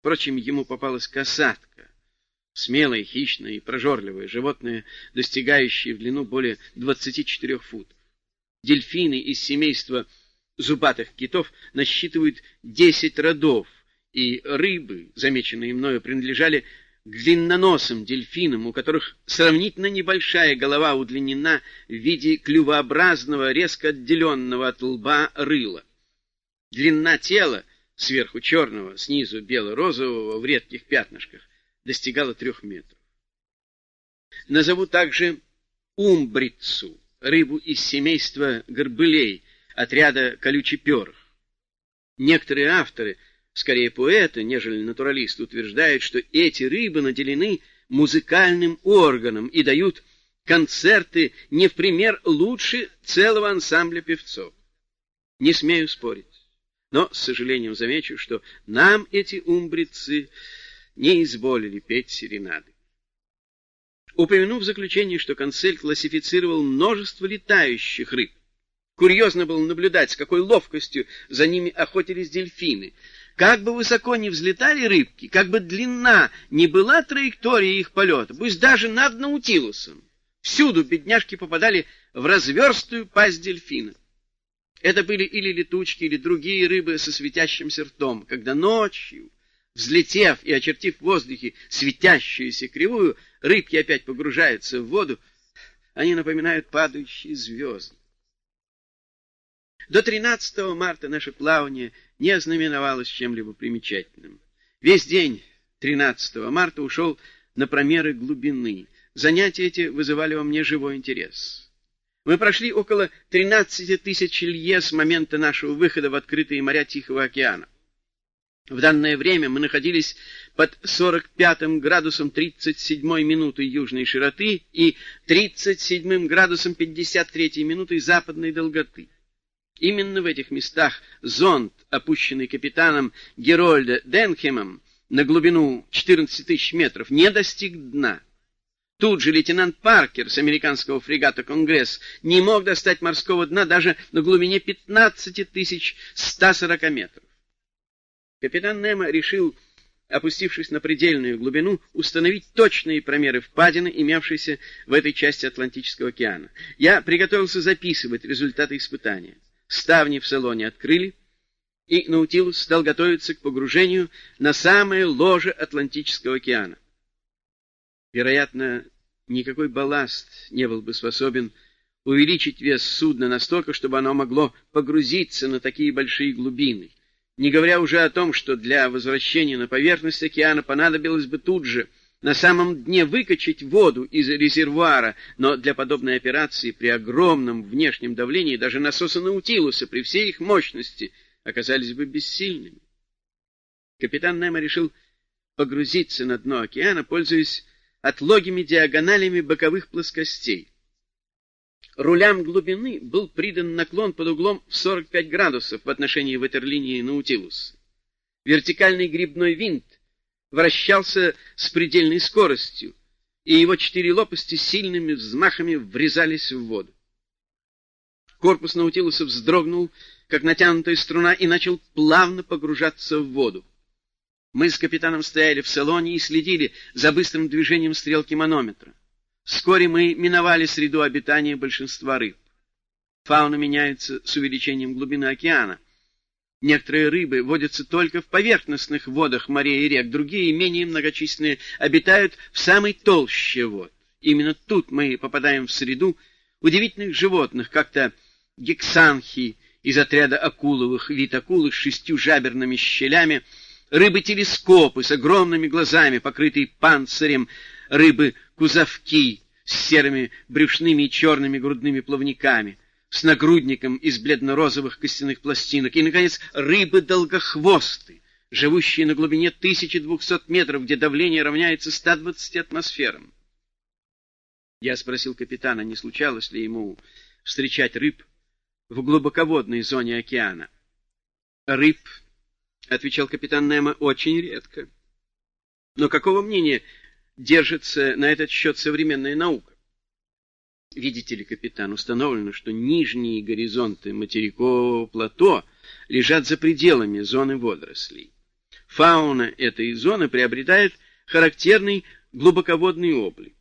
Впрочем, ему попалась касатка, смелое, хищное и прожорливое животное, достигающее в длину более 24 футов. Дельфины из семейства зубатых китов насчитывают 10 родов, и рыбы, замеченные мною, принадлежали к длинноносым дельфинам, у которых сравнительно небольшая голова удлинена в виде клювообразного, резко отделенного от лба рыла. Длина тела, сверху черного, снизу бело-розового, в редких пятнышках, достигала трех метров. Назову также умбрицу, рыбу из семейства горбылей, отряда колючеперых. Некоторые авторы — скорее поэты, нежели натуралисты, утверждают, что эти рыбы наделены музыкальным органом и дают концерты не в пример лучше целого ансамбля певцов. Не смею спорить, но с сожалением замечу, что нам эти умбрицы не изволили петь серенады. Упомяну в заключении, что консель классифицировал множество летающих рыб. Курьезно было наблюдать, с какой ловкостью за ними охотились дельфины — как бы высоко ни взлетали рыбки, как бы длинна ни была траектория их полета, пусть даже над Наутилусом, всюду бедняжки попадали в разверстую пасть дельфина. Это были или летучки, или другие рыбы со светящимся ртом, когда ночью, взлетев и очертив в воздухе светящуюся кривую, рыбки опять погружаются в воду, они напоминают падающие звезды. До 13 марта наше плавание не ознаменовалось чем-либо примечательным. Весь день 13 марта ушел на промеры глубины. Занятия эти вызывали во мне живой интерес. Мы прошли около 13 тысяч лье с момента нашего выхода в открытые моря Тихого океана. В данное время мы находились под 45 градусом 37 минуты южной широты и 37 градусом 53 минуты западной долготы. Именно в этих местах зонд, опущенный капитаном Герольда Денхемом на глубину 14 тысяч метров, не достиг дна. Тут же лейтенант Паркер с американского фрегата «Конгресс» не мог достать морского дна даже на глубине 15 тысяч 140 метров. Капитан Немо решил, опустившись на предельную глубину, установить точные промеры впадины, имевшиеся в этой части Атлантического океана. Я приготовился записывать результаты испытания. Ставни в салоне открыли, и Наутилус стал готовиться к погружению на самое ложе Атлантического океана. Вероятно, никакой балласт не был бы способен увеличить вес судна настолько, чтобы оно могло погрузиться на такие большие глубины, не говоря уже о том, что для возвращения на поверхность океана понадобилось бы тут же — на самом дне выкачать воду из резервуара, но для подобной операции при огромном внешнем давлении даже насосы Наутилуса при всей их мощности оказались бы бессильными. Капитан Немо решил погрузиться на дно океана, пользуясь отлогими диагоналями боковых плоскостей. Рулям глубины был придан наклон под углом в 45 градусов в отношении ватерлинии Наутилуса. Вертикальный грибной винт вращался с предельной скоростью, и его четыре лопасти сильными взмахами врезались в воду. Корпус Наутилуса вздрогнул, как натянутая струна, и начал плавно погружаться в воду. Мы с капитаном стояли в салоне и следили за быстрым движением стрелки манометра. Вскоре мы миновали среду обитания большинства рыб. Фауна меняется с увеличением глубины океана — Некоторые рыбы водятся только в поверхностных водах морей и рек, другие, менее многочисленные, обитают в самой толще вод. Именно тут мы попадаем в среду удивительных животных, как-то гексанхи из отряда акуловых, вид акулы с шестью жаберными щелями, рыбы-телескопы с огромными глазами, покрытые панцирем, рыбы-кузовки с серыми брюшными и черными грудными плавниками — с нагрудником из бледно-розовых костяных пластинок, и, наконец, рыбы-долгохвосты, живущие на глубине 1200 метров, где давление равняется 120 атмосферам. Я спросил капитана, не случалось ли ему встречать рыб в глубоководной зоне океана. «Рыб», — отвечал капитан Немо, — «очень редко». Но какого мнения держится на этот счет современная наука? Видите ли, капитан, установлено, что нижние горизонты материкового плато лежат за пределами зоны водорослей. Фауна этой зоны приобретает характерный глубоководный облик.